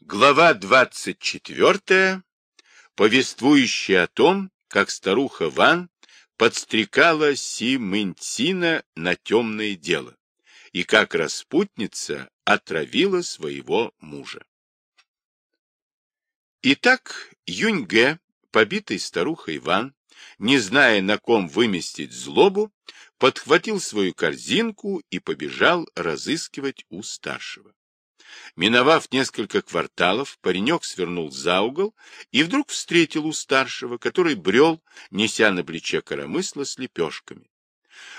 Глава 24, повествующая о том, как старуха Ван подстрекала Си Мэнтина на темное дело и как распутница отравила своего мужа. Итак, Юньге, побитый старухой Ван, не зная, на ком выместить злобу, подхватил свою корзинку и побежал разыскивать у старшего. Миновав несколько кварталов, паренек свернул за угол и вдруг встретил у старшего, который брел, неся на плече коромысла с лепешками.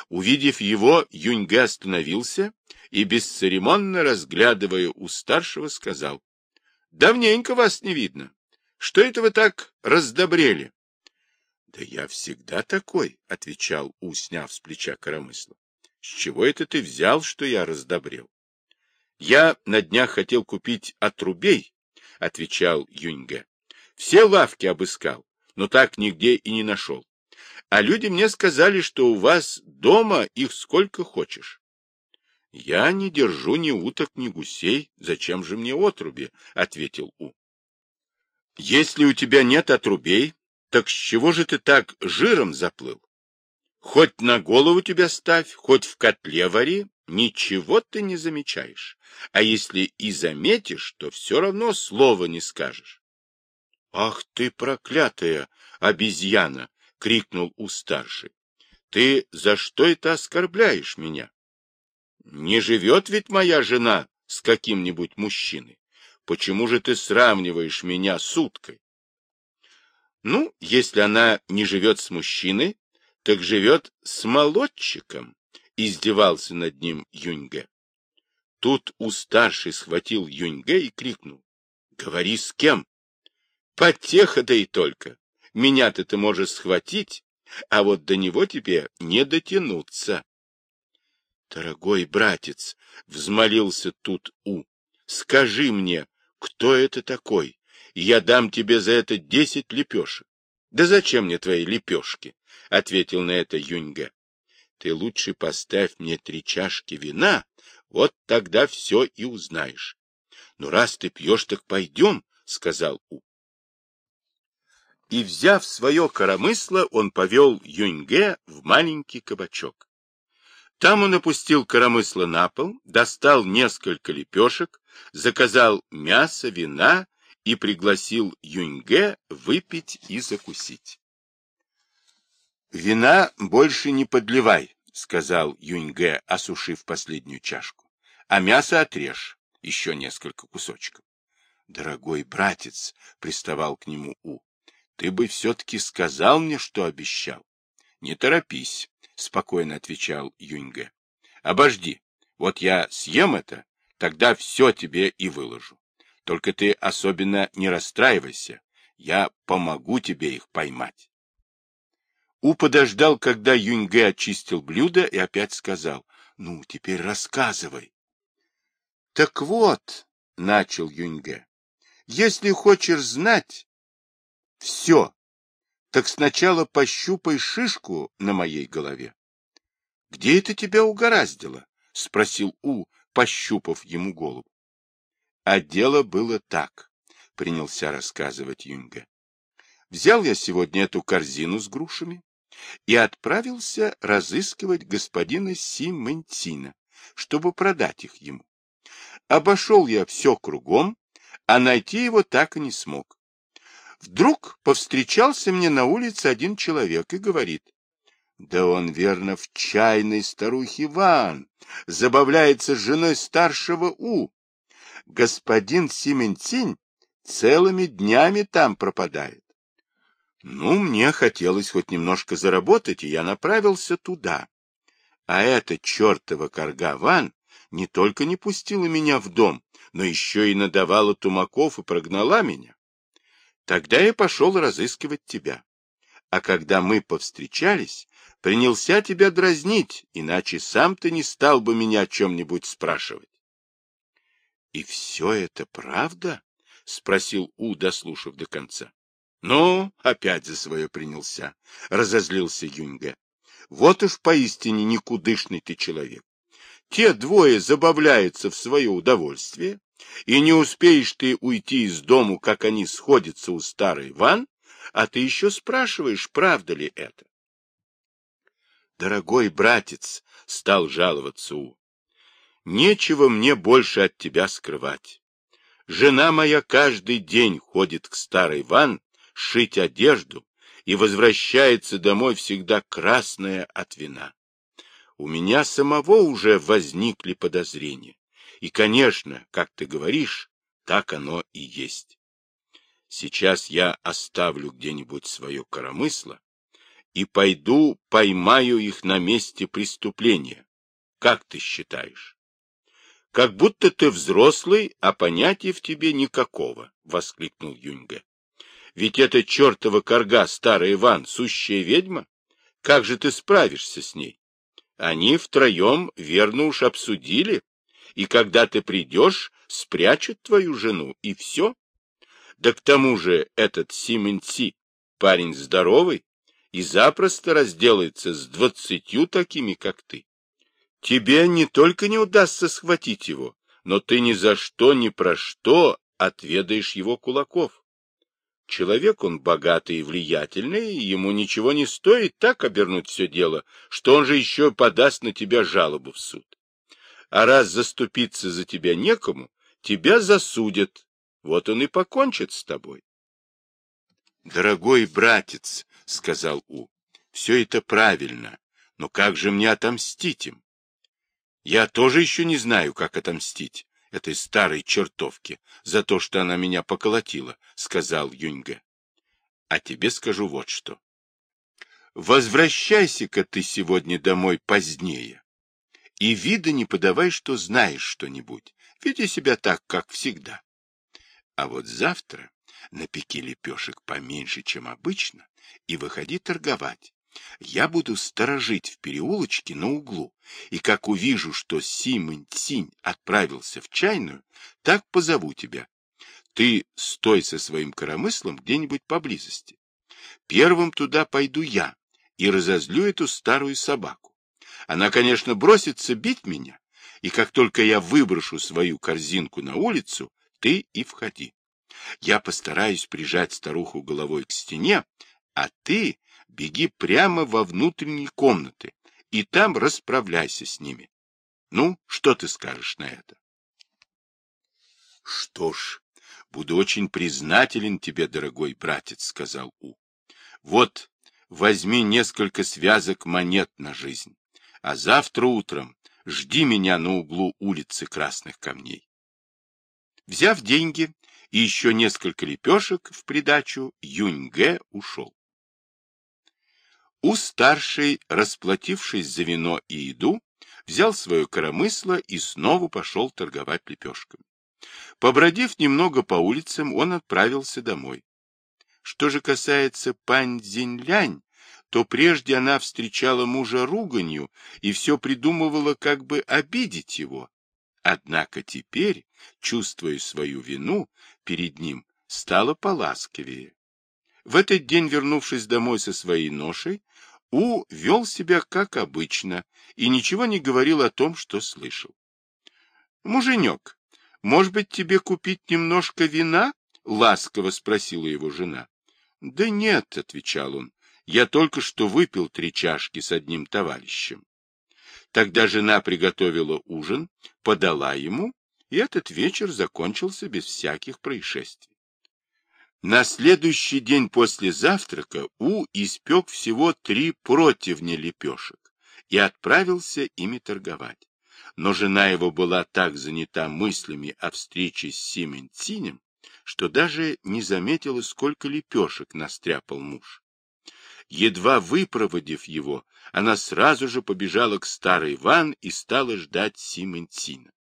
Увидев его, Юньга остановился и, бесцеремонно разглядывая у старшего, сказал, — Давненько вас не видно. Что это вы так раздобрели? — Да я всегда такой, — отвечал У, сняв с плеча коромысла. — С чего это ты взял, что я раздобрел? Я на днях хотел купить отрубей, — отвечал Юньге. Все лавки обыскал, но так нигде и не нашел. А люди мне сказали, что у вас дома их сколько хочешь. — Я не держу ни уток, ни гусей. Зачем же мне отруби? — ответил У. — Если у тебя нет отрубей, так с чего же ты так жиром заплыл? Хоть на голову тебя ставь, хоть в котле вари, ничего ты не замечаешь. А если и заметишь, то все равно слова не скажешь. — Ах ты, проклятая обезьяна! — крикнул у старший. — Ты за что это оскорбляешь меня? Не живет ведь моя жена с каким-нибудь мужчиной. Почему же ты сравниваешь меня с уткой? Ну, если она не живет с мужчиной, так живет с молодчиком, издевался над ним Юньге. Тут у старший схватил Юньге и крикнул. — Говори с кем? — Потеха да и только. Меня-то ты можешь схватить, а вот до него тебе не дотянуться. — Дорогой братец, — взмолился тут У, — скажи мне, кто это такой? Я дам тебе за это десять лепешек. — Да зачем мне твои лепешки? — ответил на это Юньга. — Ты лучше поставь мне три чашки вина, вот тогда все и узнаешь. — Ну, раз ты пьешь, так пойдем, — сказал У. И, взяв свое коромысло, он повел Юньге в маленький кабачок. Там он опустил коромысло на пол, достал несколько лепешек, заказал мясо, вина и пригласил Юньге выпить и закусить. «Вина больше не подливай», — сказал Юньге, осушив последнюю чашку. «А мясо отрежь, еще несколько кусочков». «Дорогой братец», — приставал к нему У, — «ты бы все-таки сказал мне, что обещал». «Не торопись», — спокойно отвечал Юньге. «Обожди, вот я съем это, тогда все тебе и выложу. Только ты особенно не расстраивайся, я помогу тебе их поймать». У подождал, когда Юньге очистил блюдо и опять сказал, «Ну, теперь рассказывай». «Так вот», — начал Юньге, — «если хочешь знать все, так сначала пощупай шишку на моей голове». «Где это тебя угораздило?» — спросил У, пощупав ему голову. А дело было так, — принялся рассказывать Юнга. Взял я сегодня эту корзину с грушами, и отправился разыскивать господина Симентина, чтобы продать их ему. Обошел я все кругом, а найти его так и не смог. Вдруг повстречался мне на улице один человек и говорит, да он, верно, в чайной старухе Иван, забавляется с женой старшего У. Господин Симентин целыми днями там пропадает. Ну, мне хотелось хоть немножко заработать, и я направился туда. А эта чертова корга Ван не только не пустила меня в дом, но еще и надавала тумаков и прогнала меня. Тогда я пошел разыскивать тебя. А когда мы повстречались, принялся тебя дразнить, иначе сам ты не стал бы меня о чем-нибудь спрашивать. — И все это правда? — спросил У, дослушав до конца. Ну, опять за свое принялся, — разозлился Юнга. Вот уж поистине никудышный ты человек. Те двое забавляются в свое удовольствие, И не успеешь ты уйти из дому, как они сходятся у старой ван, а ты еще спрашиваешь, правда ли это. Дорогой братец, — стал жаловаться У, — нечего мне больше от тебя скрывать. Жена моя каждый день ходит к старой ван шить одежду и возвращается домой всегда красная от вина. У меня самого уже возникли подозрения. И, конечно, как ты говоришь, так оно и есть. Сейчас я оставлю где-нибудь свое коромысло и пойду поймаю их на месте преступления. Как ты считаешь? — Как будто ты взрослый, а понятия в тебе никакого, — воскликнул Юньге. — Ведь эта чертова корга, старая Иван, сущая ведьма. Как же ты справишься с ней? Они втроем верно уж обсудили, и когда ты придешь, спрячут твою жену, и все. Да к тому же этот Сименси, парень здоровый, и запросто разделается с двадцатью такими, как ты. Тебе не только не удастся схватить его, но ты ни за что, ни про что отведаешь его кулаков. Человек он богатый и влиятельный, и ему ничего не стоит так обернуть все дело, что он же еще подаст на тебя жалобу в суд. А раз заступиться за тебя некому, тебя засудят. Вот он и покончит с тобой. — Дорогой братец, — сказал У, — все это правильно, но как же мне отомстить им? Я тоже еще не знаю, как отомстить этой старой чертовке за то, что она меня поколотила, — сказал Юньге. — А тебе скажу вот что. Возвращайся-ка ты сегодня домой позднее. И вида не подавай, что знаешь что-нибудь. Веди себя так, как всегда. А вот завтра напеки лепешек поменьше, чем обычно, и выходи торговать. Я буду сторожить в переулочке на углу, и как увижу, что Симонь Цинь отправился в чайную, так позову тебя. Ты стой со своим коромыслом где-нибудь поблизости. Первым туда пойду я и разозлю эту старую собаку. Она, конечно, бросится бить меня, и как только я выброшу свою корзинку на улицу, ты и входи. Я постараюсь прижать старуху головой к стене, а ты беги прямо во внутренние комнаты и там расправляйся с ними. Ну, что ты скажешь на это? — Что ж, буду очень признателен тебе, дорогой братец, — сказал У. — Вот, возьми несколько связок монет на жизнь, а завтра утром жди меня на углу улицы Красных Камней. Взяв деньги и еще несколько лепешек в придачу, Юньге ушел. У-старший, расплатившись за вино и еду, взял свое коромысло и снова пошел торговать лепешками. Побродив немного по улицам, он отправился домой. Что же касается пань Зинлянь, то прежде она встречала мужа руганью и все придумывала, как бы обидеть его. Однако теперь, чувствуя свою вину перед ним, стала поласковее. В этот день, вернувшись домой со своей ношей, У вел себя как обычно и ничего не говорил о том, что слышал. — Муженек, может быть, тебе купить немножко вина? — ласково спросила его жена. — Да нет, — отвечал он, — я только что выпил три чашки с одним товарищем. Тогда жена приготовила ужин, подала ему, и этот вечер закончился без всяких происшествий. На следующий день после завтрака У испек всего три противня лепешек и отправился ими торговать. Но жена его была так занята мыслями о встрече с Сименцинем, что даже не заметила, сколько лепешек настряпал муж. Едва выпроводив его, она сразу же побежала к старой Ван и стала ждать Сименцина.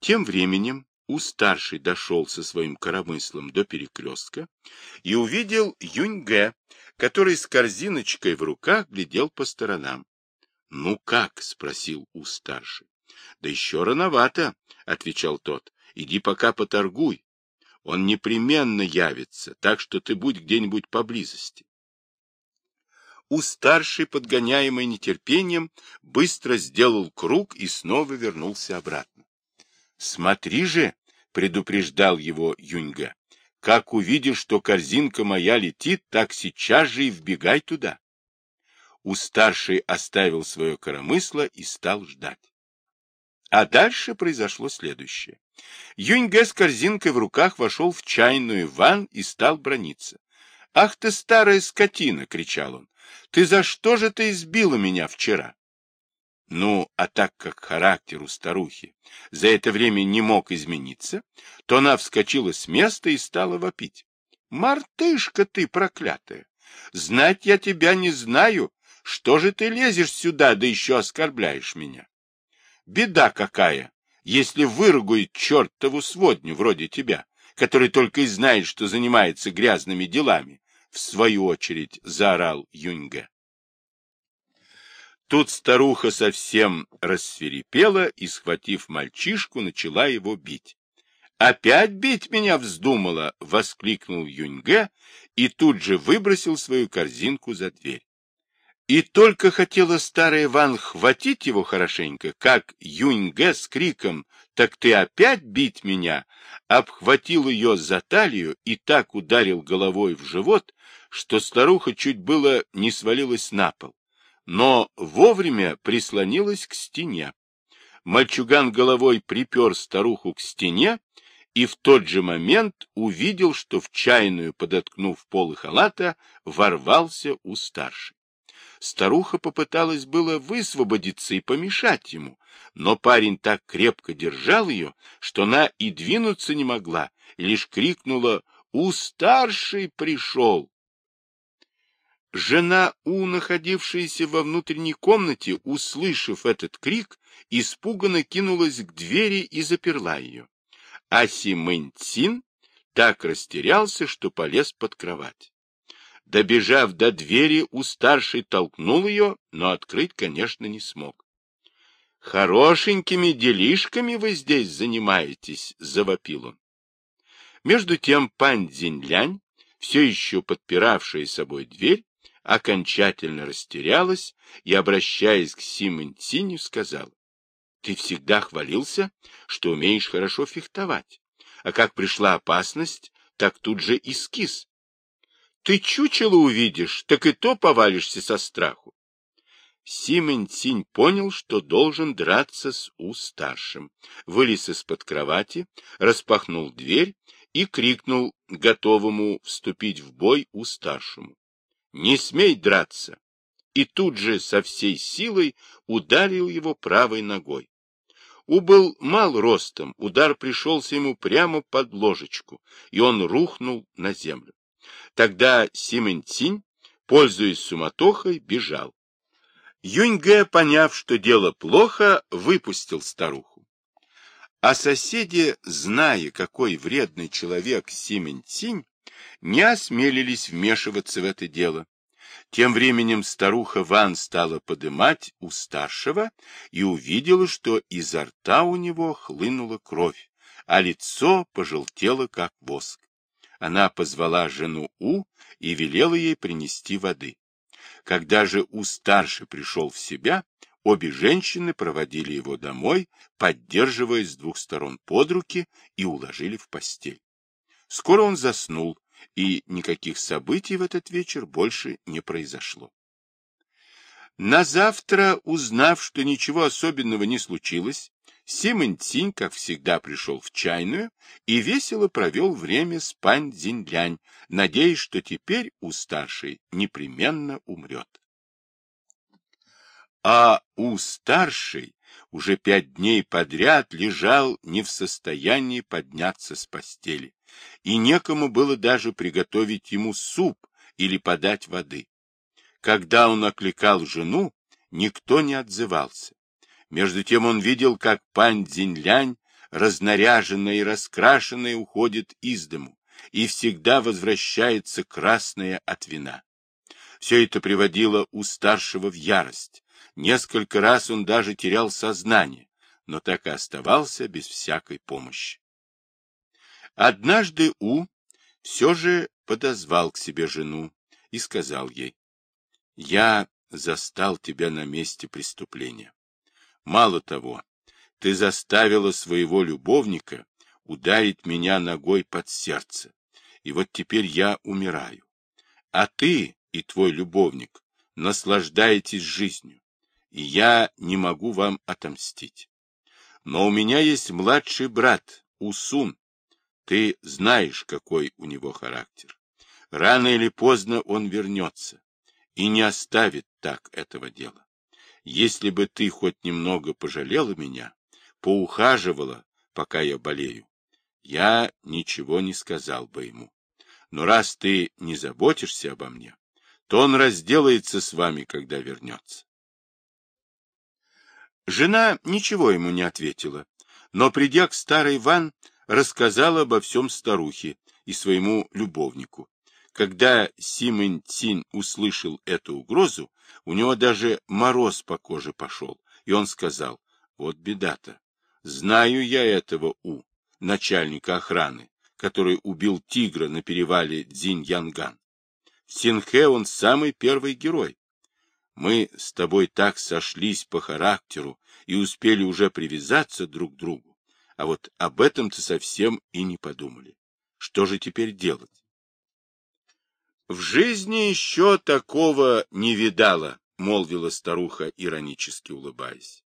Тем временем у-старший дошел со своим коромыслом до перекрестка и увидел Юньге, который с корзиночкой в руках глядел по сторонам. — Ну как? — спросил У-старший. — Да еще рановато, — отвечал тот. — Иди пока поторгуй. Он непременно явится, так что ты будь где-нибудь поблизости. У-старший, подгоняемый нетерпением, быстро сделал круг и снова вернулся обратно. Смотри же, предупреждал его Юньга, как увидишь, что корзинка моя летит, так сейчас же и вбегай туда. У старший оставил свое коромысло и стал ждать. А дальше произошло следующее. Юньге с корзинкой в руках вошел в чайную ван и стал брониться. «Ах ты, старая скотина!» — кричал он. «Ты за что же ты избила меня вчера?» Ну, а так как характер у старухи за это время не мог измениться, то она вскочила с места и стала вопить. «Мартышка ты проклятая! Знать я тебя не знаю! Что же ты лезешь сюда, да еще оскорбляешь меня? Беда какая, если выругает чертову сводню вроде тебя, который только и знает, что занимается грязными делами, в свою очередь заорал Юньге. Тут старуха совсем рассверепела и, схватив мальчишку, начала его бить. «Опять бить меня вздумала!» — воскликнул Юньге и тут же выбросил свою корзинку за дверь. И только хотела старая Ван хватить его хорошенько, как Юньге с криком «Так ты опять бить меня!» обхватил ее за талию и так ударил головой в живот, что старуха чуть было не свалилась на пол, но вовремя прислонилась к стене. Мальчуган головой припер старуху к стене и в тот же момент увидел, что в чайную, подоткнув полы халата, ворвался у старшей. Старуха попыталась было высвободиться и помешать ему, но парень так крепко держал ее, что она и двинуться не могла, лишь крикнула «У старший пришел!». Жена У, находившаяся во внутренней комнате, услышав этот крик, испуганно кинулась к двери и заперла ее. А Симэнь Цин так растерялся, что полез под кровать. Добежав до двери, у старшей толкнул ее, но открыть, конечно, не смог. — Хорошенькими делишками вы здесь занимаетесь, — завопил он. Между тем пань Цзиньлянь, все еще подпиравшая собой дверь, окончательно растерялась и, обращаясь к Симон Циню, сказала, — Ты всегда хвалился, что умеешь хорошо фехтовать, а как пришла опасность, так тут же и скис. Ты чучело увидишь, так и то повалишься со страху. Симон понял, что должен драться с У-старшим, вылез из-под кровати, распахнул дверь и крикнул готовому вступить в бой У-старшему. «Не смей драться!» И тут же со всей силой ударил его правой ногой. У был мал ростом, удар пришелся ему прямо под ложечку, и он рухнул на землю. Тогда Симонтинь, пользуясь суматохой, бежал. Юньге, поняв, что дело плохо, выпустил старуху. А соседи, зная, какой вредный человек Симонтинь, не осмелились вмешиваться в это дело. Тем временем старуха Ван стала подымать у старшего и увидела, что изо рта у него хлынула кровь, а лицо пожелтело, как воск она позвала жену У и велела ей принести воды. Когда же У-старший пришел в себя, обе женщины проводили его домой, поддерживая с двух сторон под руки и уложили в постель. Скоро он заснул, и никаких событий в этот вечер больше не произошло. На завтра, узнав, что ничего особенного не случилось, Симон Цинь, как всегда, пришел в чайную и весело провел время с пань Цзиньлянь, надеясь, что теперь у старшей непременно умрет. А у старшей уже пять дней подряд лежал не в состоянии подняться с постели, и некому было даже приготовить ему суп или подать воды. Когда он окликал жену, никто не отзывался. Между тем он видел, как пань Цзиньлянь, разнаряженная и раскрашенная, уходит из дому, и всегда возвращается красная от вина. Все это приводило у старшего в ярость. Несколько раз он даже терял сознание, но так и оставался без всякой помощи. Однажды У все же подозвал к себе жену и сказал ей, я застал тебя на месте преступления. Мало того, ты заставила своего любовника ударить меня ногой под сердце, и вот теперь я умираю. А ты и твой любовник наслаждаетесь жизнью, и я не могу вам отомстить. Но у меня есть младший брат, Усун. Ты знаешь, какой у него характер. Рано или поздно он вернется и не оставит так этого дела. Если бы ты хоть немного пожалела меня, поухаживала, пока я болею, я ничего не сказал бы ему. Но раз ты не заботишься обо мне, то он разделается с вами, когда вернется. Жена ничего ему не ответила, но, придя к старой Ван, рассказала обо всем старухе и своему любовнику. Когда Симон Цин услышал эту угрозу, у него даже мороз по коже пошел, и он сказал, вот беда-то, знаю я этого У, начальника охраны, который убил тигра на перевале Дзинь-Янган. В Синхэ он самый первый герой. Мы с тобой так сошлись по характеру и успели уже привязаться друг к другу, а вот об этом-то совсем и не подумали. Что же теперь делать? В жизни еще такого не видала, молвила старуха, иронически улыбаясь.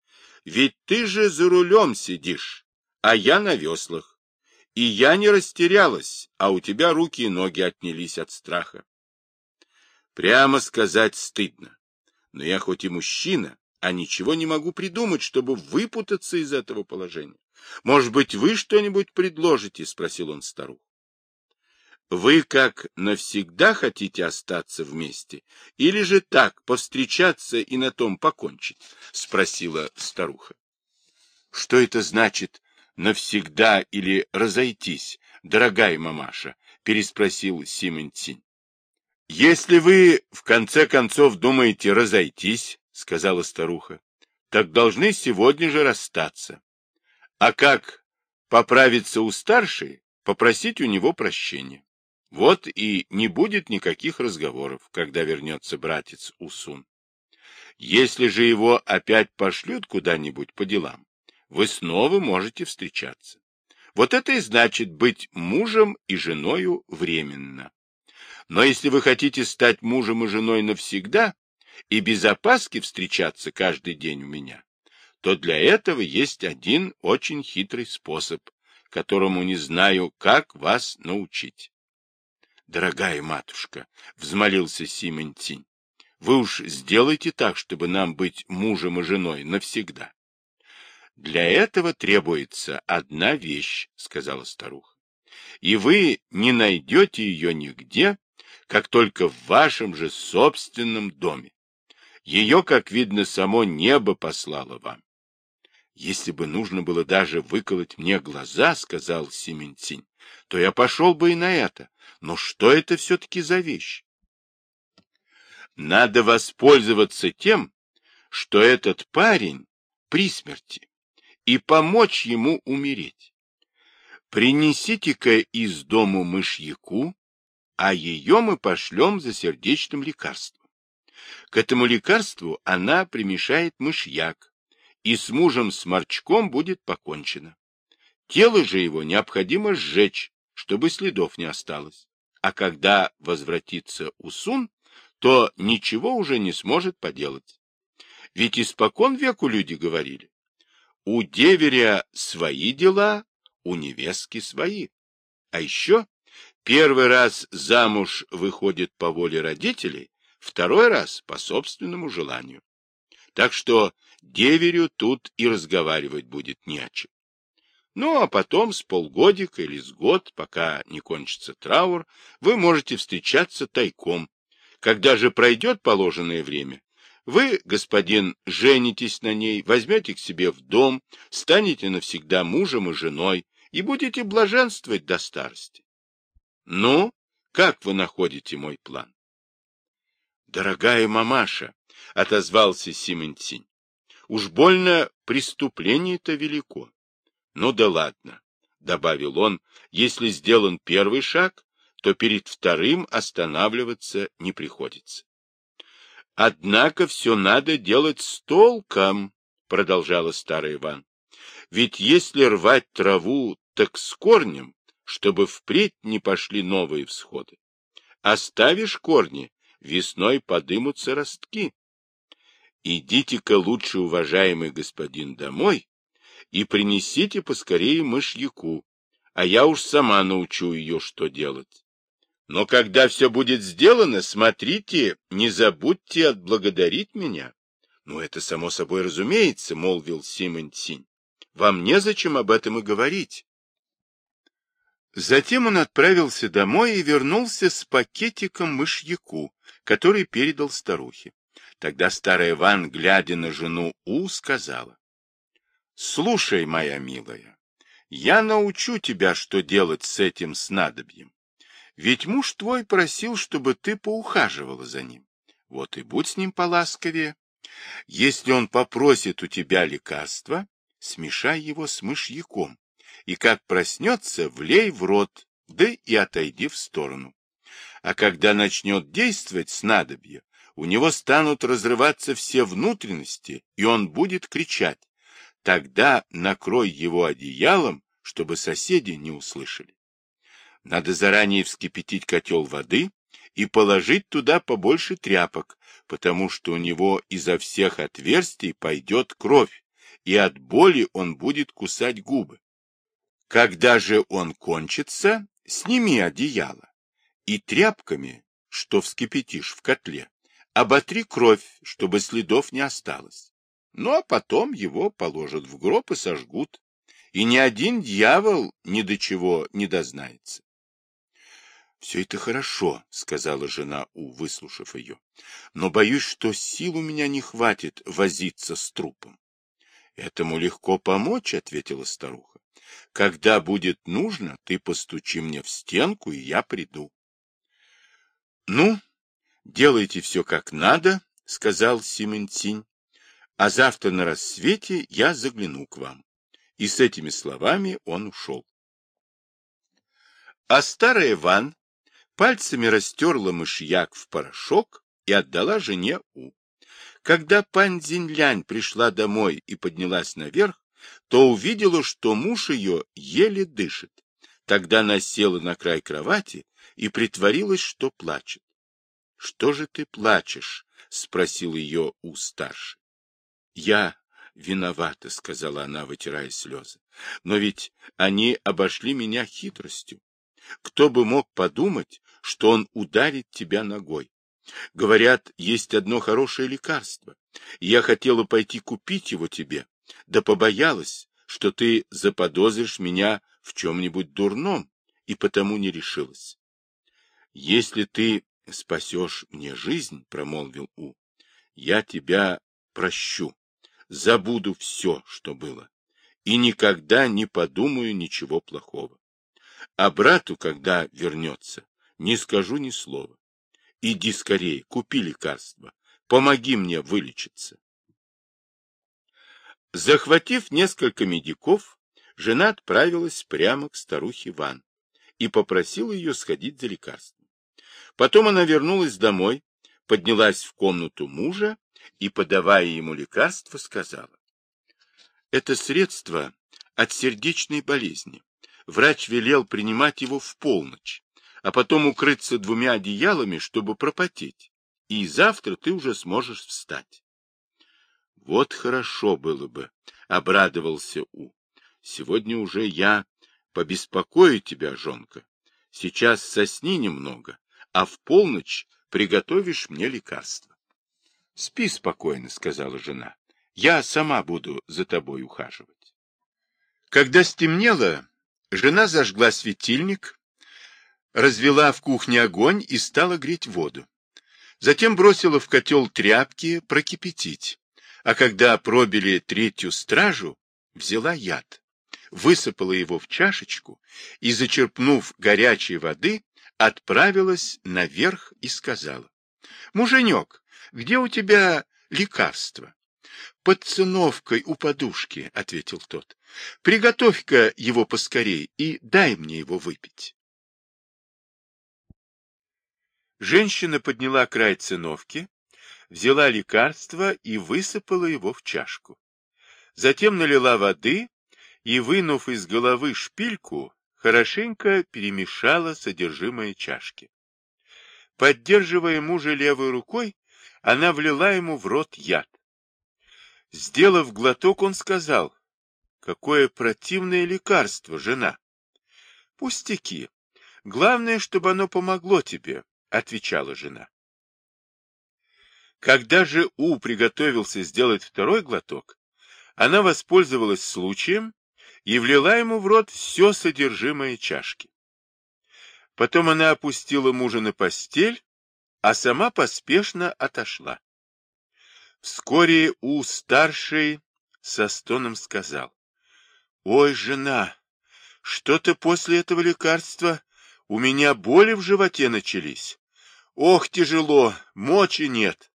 Ведь ты же за рулем сидишь, а я на веслах. И я не растерялась, а у тебя руки и ноги отнялись от страха. Прямо сказать стыдно. Но я хоть и мужчина, а ничего не могу придумать, чтобы выпутаться из этого положения. Может быть, вы что-нибудь предложите? — спросил он старуху. Вы как навсегда хотите остаться вместе, или же так повстречаться и на том покончить? — спросила старуха. — Что это значит навсегда или разойтись, дорогая мамаша? — переспросил Симонтин. — Если вы, в конце концов, думаете разойтись, — сказала старуха, — так должны сегодня же расстаться. А как поправиться у старшей, попросить у него прощения. Вот и не будет никаких разговоров, когда вернется братец Усун. Если же его опять пошлют куда-нибудь по делам, вы снова можете встречаться. Вот это и значит быть мужем и женою временно. Но если вы хотите стать мужем и женой навсегда и без опаски встречаться каждый день у меня, то для этого есть один очень хитрый способ, которому не знаю, как вас научить. Дорогая матушка, — взмолился Симонтинь, — вы уж сделайте так, чтобы нам быть мужем и женой навсегда. Для этого требуется одна вещь, — сказала старуха, — и вы не найдете ее нигде, как только в вашем же собственном доме. Ее, как видно, само небо послало вам. Если бы нужно было даже выколоть мне глаза, — сказал Симентин, — то я пошел бы и на это. Но что это все-таки за вещь? Надо воспользоваться тем, что этот парень при смерти, и помочь ему умереть. Принесите-ка из дому мышьяку, а ее мы пошлем за сердечным лекарством. К этому лекарству она примешает мышьяк, и с мужем Сморчком будет покончено. Тело же его необходимо сжечь, чтобы следов не осталось. А когда возвратится Усун, то ничего уже не сможет поделать. Ведь испокон веку люди говорили, у деверя свои дела, у невестки свои. А еще Первый раз замуж выходит по воле родителей, второй раз по собственному желанию. Так что деверю тут и разговаривать будет не о чем. Ну, а потом с полгодика или с год, пока не кончится траур, вы можете встречаться тайком. Когда же пройдет положенное время, вы, господин, женитесь на ней, возьмете к себе в дом, станете навсегда мужем и женой и будете блаженствовать до старости. Ну, как вы находите мой план? Дорогая мамаша, — отозвался Симонтинь, — уж больно преступление-то велико. Ну да ладно, — добавил он, — если сделан первый шаг, то перед вторым останавливаться не приходится. Однако все надо делать с толком, — продолжала старый Иван. Ведь если рвать траву, так с корнем, чтобы впредь не пошли новые всходы. Оставишь корни, весной подымутся ростки. Идите-ка лучше, уважаемый господин, домой и принесите поскорее мышьяку, а я уж сама научу ее, что делать. Но когда все будет сделано, смотрите, не забудьте отблагодарить меня. — Ну, это само собой разумеется, — молвил Симон Синь. — Вам незачем об этом и говорить. Затем он отправился домой и вернулся с пакетиком мышьяку, который передал старухе. Тогда старая Ван, глядя на жену У, сказала, «Слушай, моя милая, я научу тебя, что делать с этим снадобьем. Ведь муж твой просил, чтобы ты поухаживала за ним. Вот и будь с ним поласковее. Если он попросит у тебя лекарства, смешай его с мышьяком, и как проснется, влей в рот, да и отойди в сторону. А когда начнет действовать снадобье, у него станут разрываться все внутренности, и он будет кричать. Тогда накрой его одеялом, чтобы соседи не услышали. Надо заранее вскипятить котел воды и положить туда побольше тряпок, потому что у него изо всех отверстий пойдет кровь, и от боли он будет кусать губы. Когда же он кончится, сними одеяло и тряпками, что вскипятишь в котле, оботри кровь, чтобы следов не осталось. Ну, а потом его положат в гроб и сожгут, и ни один дьявол ни до чего не дознается. — Все это хорошо, — сказала жена У, выслушав ее, — но боюсь, что сил у меня не хватит возиться с трупом. — Этому легко помочь, — ответила старуха. — Когда будет нужно, ты постучи мне в стенку, и я приду. — Ну, делайте все как надо, — сказал Симентинь, — а завтра на рассвете я загляну к вам. И с этими словами он ушел. А старая Ван пальцами растерла мышьяк в порошок и отдала жене У. Когда пан Зинлянь пришла домой и поднялась наверх, то увидела, что муж ее еле дышит. Тогда она села на край кровати и притворилась, что плачет. — Что же ты плачешь? — спросил ее У старший. — Я виновата, — сказала она, вытирая слезы. — Но ведь они обошли меня хитростью. Кто бы мог подумать, что он ударит тебя ногой? Говорят, есть одно хорошее лекарство. Я хотела пойти купить его тебе, да побоялась, что ты заподозришь меня в чем-нибудь дурном, и потому не решилась. Если ты спасешь мне жизнь, — промолвил У, — я тебя прощу, забуду все, что было, и никогда не подумаю ничего плохого. А брату, когда вернется, не скажу ни слова. Иди скорее, купи лекарство, помоги мне вылечиться. Захватив несколько медиков, жена отправилась прямо к старухе Ван и попросила ее сходить за лекарством. Потом она вернулась домой, поднялась в комнату мужа и, подавая ему лекарство, сказала. Это средство от сердечной болезни. Врач велел принимать его в полночь, а потом укрыться двумя одеялами, чтобы пропотеть, и завтра ты уже сможешь встать. Вот хорошо было бы, — обрадовался У. Сегодня уже я побеспокою тебя, жонка. Сейчас сосни немного, а в полночь приготовишь мне лекарство. — Спи спокойно, — сказала жена. — Я сама буду за тобой ухаживать. Когда стемнело, жена зажгла светильник, развела в кухне огонь и стала греть воду. Затем бросила в котел тряпки прокипятить а когда пробили третью стражу, взяла яд, высыпала его в чашечку и, зачерпнув горячей воды, отправилась наверх и сказала, «Муженек, где у тебя лекарство?» «Под циновкой у подушки», — ответил тот. «Приготовь-ка его поскорей и дай мне его выпить». Женщина подняла край циновки, взяла лекарство и высыпала его в чашку. Затем налила воды и, вынув из головы шпильку, хорошенько перемешала содержимое чашки. Поддерживая мужа левой рукой, она влила ему в рот яд. Сделав глоток, он сказал, «Какое противное лекарство, жена!» «Пустяки. Главное, чтобы оно помогло тебе», — отвечала жена. Когда же У приготовился сделать второй глоток, она воспользовалась случаем и влила ему в рот все содержимое чашки. Потом она опустила мужа на постель, а сама поспешно отошла. Вскоре У старший со стоном сказал, «Ой, жена, что-то после этого лекарства у меня боли в животе начались. Ох, тяжело, мочи нет».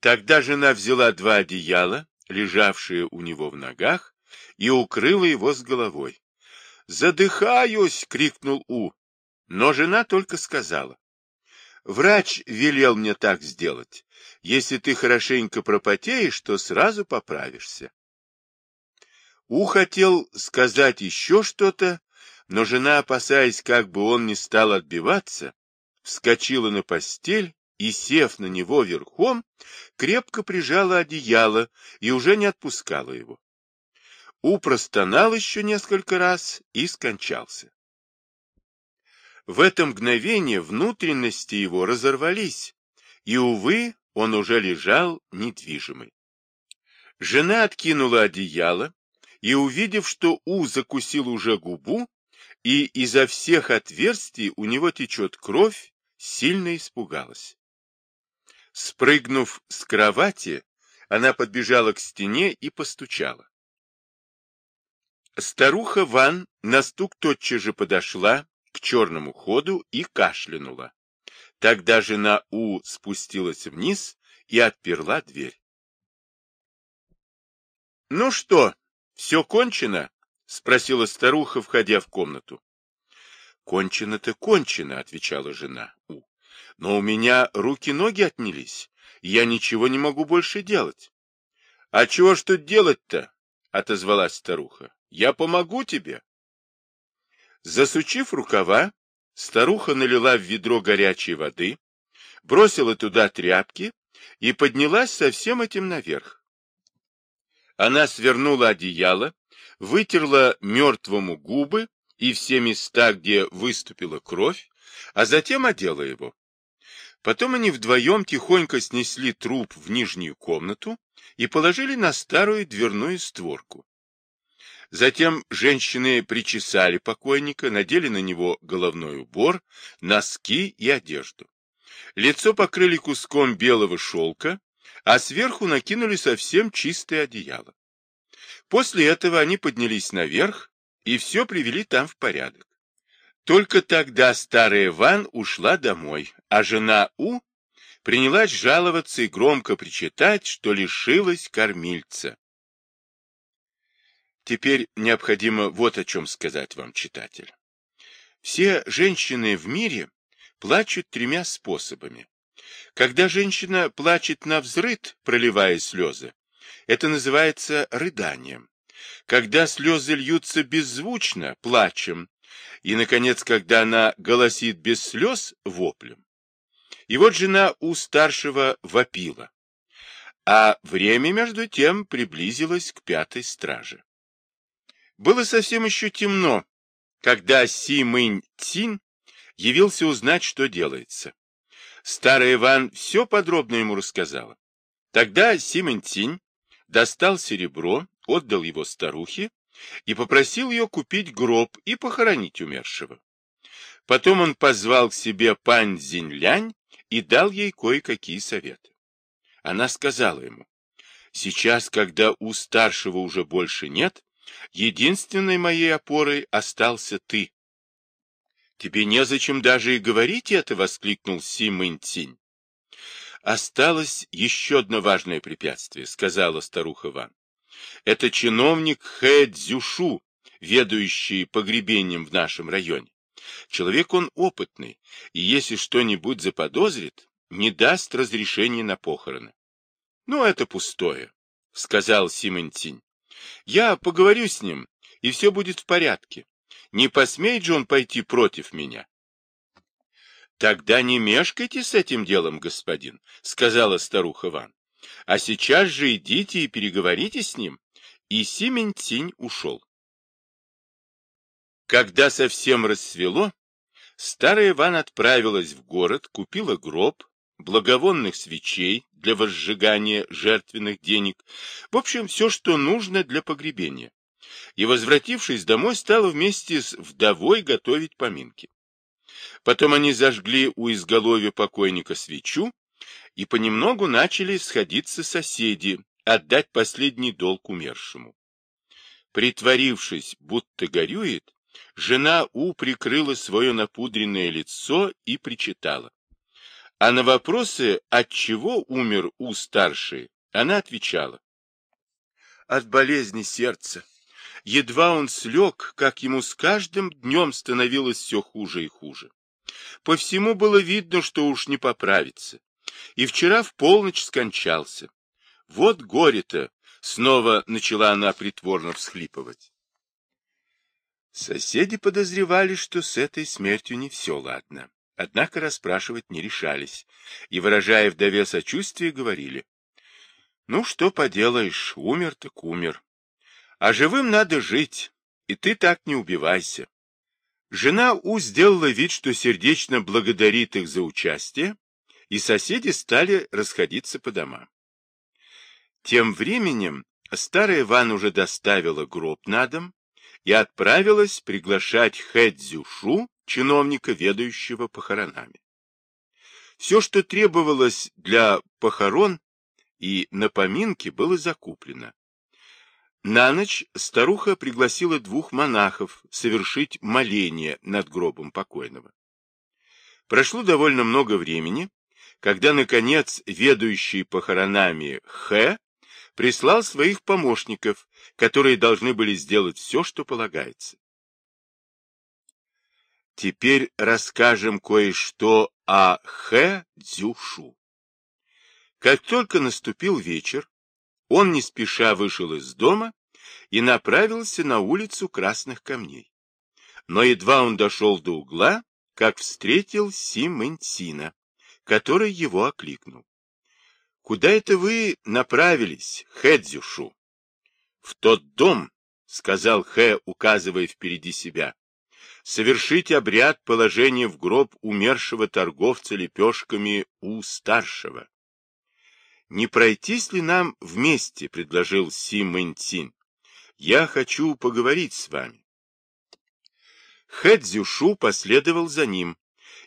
Тогда жена взяла два одеяла, лежавшие у него в ногах, и укрыла его с головой. «Задыхаюсь!» — крикнул У. Но жена только сказала. «Врач велел мне так сделать. Если ты хорошенько пропотеешь, то сразу поправишься». У хотел сказать еще что-то, но жена, опасаясь, как бы он не стал отбиваться, вскочила на постель и, сев на него верхом, крепко прижала одеяло и уже не отпускала его. У простонал еще несколько раз и скончался. В это мгновение внутренности его разорвались, и, увы, он уже лежал недвижимый. Жена откинула одеяло и, увидев, что У закусил уже губу, и изо всех отверстий у него течет кровь, сильно испугалась. Спрыгнув с кровати, она подбежала к стене и постучала. Старуха Ван на стук тотчас же подошла к черному ходу и кашлянула. Тогда жена У спустилась вниз и отперла дверь. — Ну что, все кончено? — спросила старуха, входя в комнату. — Кончено-то кончено, — отвечала жена У. — Но у меня руки-ноги отнялись, я ничего не могу больше делать. — А чего ж тут делать-то? — отозвалась старуха. Я помогу тебе. Засучив рукава, старуха налила в ведро горячей воды, бросила туда тряпки и поднялась со всем этим наверх. Она свернула одеяло, вытерла мертвому губы и все места, где выступила кровь, а затем одела его. Потом они вдвоем тихонько снесли труп в нижнюю комнату и положили на старую дверную створку. Затем женщины причесали покойника, надели на него головной убор, носки и одежду. Лицо покрыли куском белого шелка, а сверху накинули совсем чистое одеяло. После этого они поднялись наверх и все привели там в порядок. Только тогда старая Ван ушла домой, а жена У принялась жаловаться и громко причитать, что лишилась кормильца. Теперь необходимо вот о чем сказать вам, читатель. Все женщины в мире плачут тремя способами. Когда женщина плачет на взрыд, проливая слезы, это называется рыданием. Когда слезы льются беззвучно, плачем. И, наконец, когда она голосит без слез, воплем. И вот жена у старшего вопила. А время, между тем, приблизилось к пятой страже. Было совсем еще темно, когда Си Мынь Цинь явился узнать, что делается. Старый Иван все подробно ему рассказала. Тогда Си Мынь Цинь достал серебро, отдал его старухе и попросил ее купить гроб и похоронить умершего. Потом он позвал к себе пань Зинлянь и дал ей кое-какие советы. Она сказала ему, сейчас, когда у старшего уже больше нет, Единственной моей опорой остался ты. — Тебе незачем даже и говорить это, — воскликнул Си Мэнь Осталось еще одно важное препятствие, — сказала старуха Ван. — Это чиновник Хэ Цзюшу, ведущий погребением в нашем районе. Человек он опытный, и если что-нибудь заподозрит, не даст разрешения на похороны. — Ну, это пустое, — сказал Симонтинь. Я поговорю с ним, и все будет в порядке. Не посмеет же он пойти против меня. Тогда не мешкайте с этим делом, господин, сказала старуха Ван. А сейчас же идите и переговорите с ним. И Симень-Тинь ушел. Когда совсем рассвело, старая Иван отправилась в город, купила гроб, благовонных свечей для возжигания жертвенных денег, в общем, все, что нужно для погребения. И, возвратившись домой, стала вместе с вдовой готовить поминки. Потом они зажгли у изголовья покойника свечу, и понемногу начали сходиться соседи, отдать последний долг умершему. Притворившись, будто горюет, жена У прикрыла свое напудренное лицо и причитала. А на вопросы, от чего умер У-старший, она отвечала. От болезни сердца. Едва он слег, как ему с каждым днем становилось все хуже и хуже. По всему было видно, что уж не поправится. И вчера в полночь скончался. Вот горе-то! Снова начала она притворно всхлипывать. Соседи подозревали, что с этой смертью не все ладно. Однако расспрашивать не решались, и, выражая вдове сочувствие, говорили. Ну, что поделаешь, умер так умер. А живым надо жить, и ты так не убивайся. Жена У сделала вид, что сердечно благодарит их за участие, и соседи стали расходиться по домам. Тем временем старая Ван уже доставила гроб на дом и отправилась приглашать Хэ Цзюшу чиновника, ведающего похоронами. Все, что требовалось для похорон и на поминки, было закуплено. На ночь старуха пригласила двух монахов совершить моление над гробом покойного. Прошло довольно много времени, когда, наконец, ведущий похоронами Хэ прислал своих помощников, которые должны были сделать все, что полагается. Теперь расскажем кое-что о Хэ Цзюшу. Как только наступил вечер, он не спеша вышел из дома и направился на улицу Красных Камней. Но едва он дошел до угла, как встретил Си Мэньцина, который его окликнул. — Куда это вы направились, Хэ Цзюшу? — В тот дом, — сказал Хэ, указывая впереди себя совершить обряд положения в гроб умершего торговца лепешками у старшего. «Не пройтись ли нам вместе?» — предложил Си Мэньцин. «Я хочу поговорить с вами». Хэ Цзюшу последовал за ним,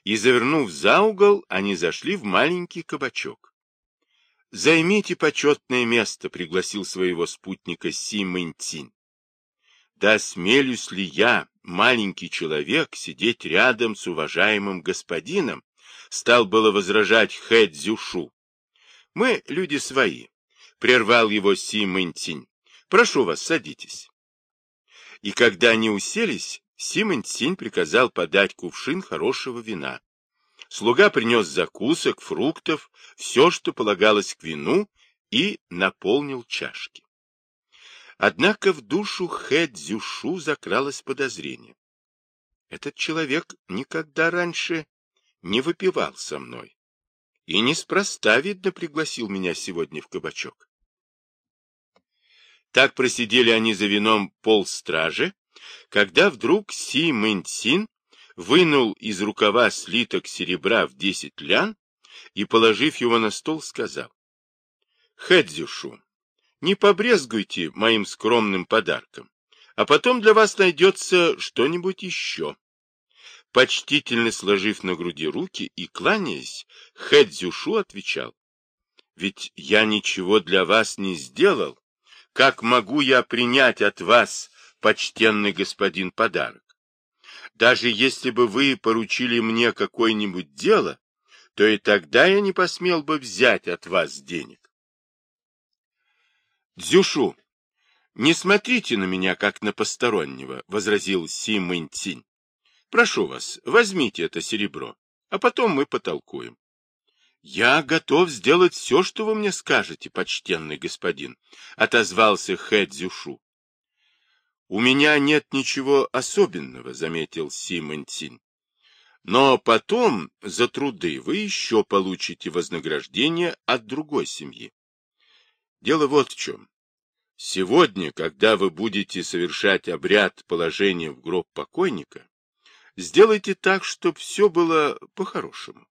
и, завернув за угол, они зашли в маленький кабачок. «Займите почетное место», — пригласил своего спутника Си Мэньцин. Да смелюсь ли я, маленький человек, сидеть рядом с уважаемым господином? Стал было возражать Хэ Цзюшу. Мы люди свои, прервал его Си Мэньцинь. Прошу вас, садитесь. И когда они уселись, Си Мэньцинь приказал подать кувшин хорошего вина. Слуга принес закусок, фруктов, все, что полагалось к вину, и наполнил чашки. Однако в душу Хэ Цзюшу закралось подозрение. Этот человек никогда раньше не выпивал со мной. И неспроста, видно, пригласил меня сегодня в кабачок. Так просидели они за вином полстражи, когда вдруг Си Мэньцин вынул из рукава слиток серебра в десять лян и, положив его на стол, сказал. — Хэдзюшу, не побрезгуйте моим скромным подарком, а потом для вас найдется что-нибудь еще. Почтительно сложив на груди руки и кланяясь, Хэдзюшу отвечал, «Ведь я ничего для вас не сделал. Как могу я принять от вас, почтенный господин, подарок? Даже если бы вы поручили мне какое-нибудь дело, то и тогда я не посмел бы взять от вас денег. Дзюшу, не смотрите на меня, как на постороннего, — возразил Си Мэньцинь. Прошу вас, возьмите это серебро, а потом мы потолкуем. Я готов сделать все, что вы мне скажете, почтенный господин, отозвался Хэ Цзюшу. У меня нет ничего особенного, заметил Си Мэнцин. Но потом за труды вы еще получите вознаграждение от другой семьи. Дело вот в чем. Сегодня, когда вы будете совершать обряд положения в гроб покойника, сделайте так, чтобы все было по-хорошему.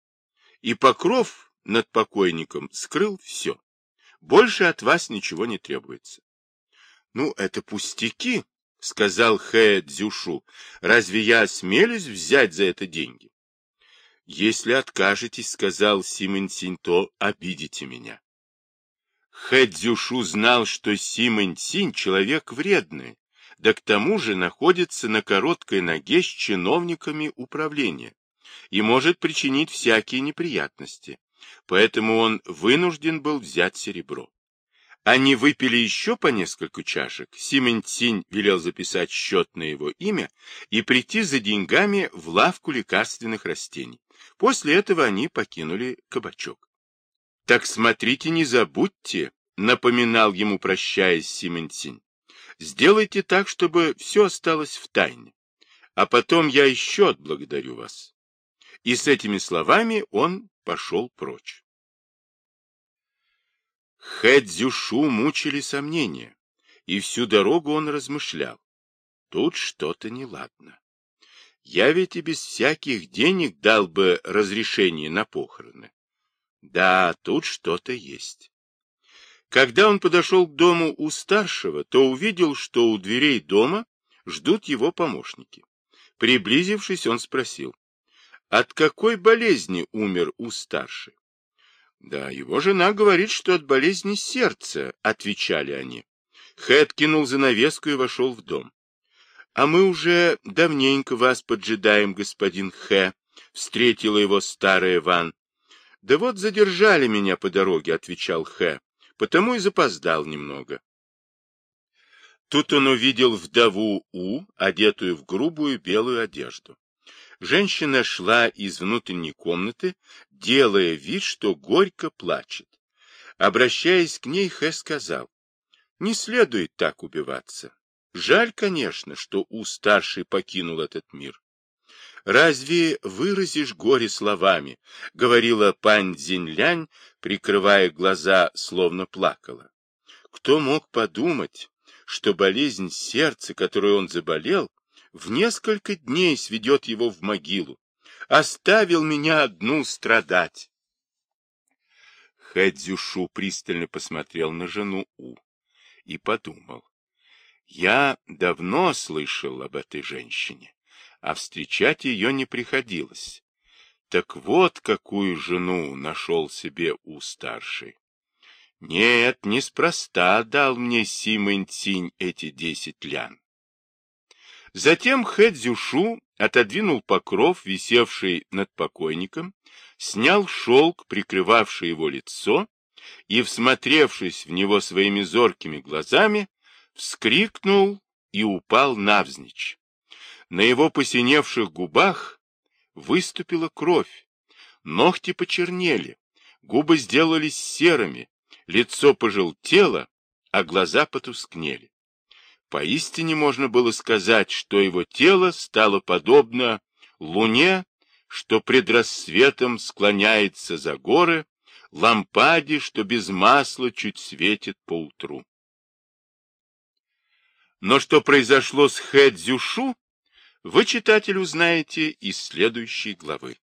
И покров над покойником скрыл все. Больше от вас ничего не требуется. — Ну, это пустяки, — сказал Хэ Цзюшу. — Разве я осмелюсь взять за это деньги? — Если откажетесь, — сказал Симон Синь, — то обидите меня. Хэ Цзюшу знал, что Симон человек вредный, да к тому же находится на короткой ноге с чиновниками управления и может причинить всякие неприятности, поэтому он вынужден был взять серебро. Они выпили еще по несколько чашек, Симон велел записать счет на его имя и прийти за деньгами в лавку лекарственных растений. После этого они покинули кабачок. Так смотрите, не забудьте, напоминал ему, прощаясь, Симонтин. Сделайте так, чтобы все осталось в тайне. А потом я еще отблагодарю вас. И с этими словами он пошел прочь. Хэдзюшу мучили сомнения, и всю дорогу он размышлял. Тут что-то неладно. Я ведь и без всяких денег дал бы разрешение на похороны. Да, тут что-то есть. Когда он подошел к дому у старшего, то увидел, что у дверей дома ждут его помощники. Приблизившись, он спросил, от какой болезни умер у старший? Да, его жена говорит, что от болезни сердца, отвечали они. Хэт кинул занавеску и вошел в дом. А мы уже давненько вас поджидаем, господин Хэ, встретила его старая Ван. Да вот задержали меня по дороге, отвечал Хэ, потому и запоздал немного. Тут он увидел вдову У, одетую в грубую белую одежду. Женщина шла из внутренней комнаты, делая вид, что горько плачет. Обращаясь к ней, Хэ сказал, «Не следует так убиваться. Жаль, конечно, что У-старший покинул этот мир. «Разве выразишь горе словами?» — говорила пань Цзиньлянь, прикрывая глаза, словно плакала. Кто мог подумать, что болезнь сердца, которой он заболел, в несколько дней сведет его в могилу. Оставил меня одну страдать. Хэдзюшу пристально посмотрел на жену У и подумал. Я давно слышал об этой женщине, а встречать ее не приходилось. Так вот, какую жену нашел себе у старшей. Нет, неспроста дал мне Симэн Цинь эти десять лян. Затем Хэ Цзюшу отодвинул покров, висевший над покойником, снял шелк, прикрывавший его лицо, и, всмотревшись в него своими зоркими глазами, вскрикнул и упал навзничь. На его посиневших губах выступила кровь, ногти почернели, губы сделались серыми, лицо пожелтело, а глаза потускнели. Поистине можно было сказать, что его тело стало подобно луне, что пред рассветом склоняется за горы, лампаде, что без масла чуть светит по утру. Но что произошло с Хэ Цзюшу, вы, читатель, узнаете из следующей главы.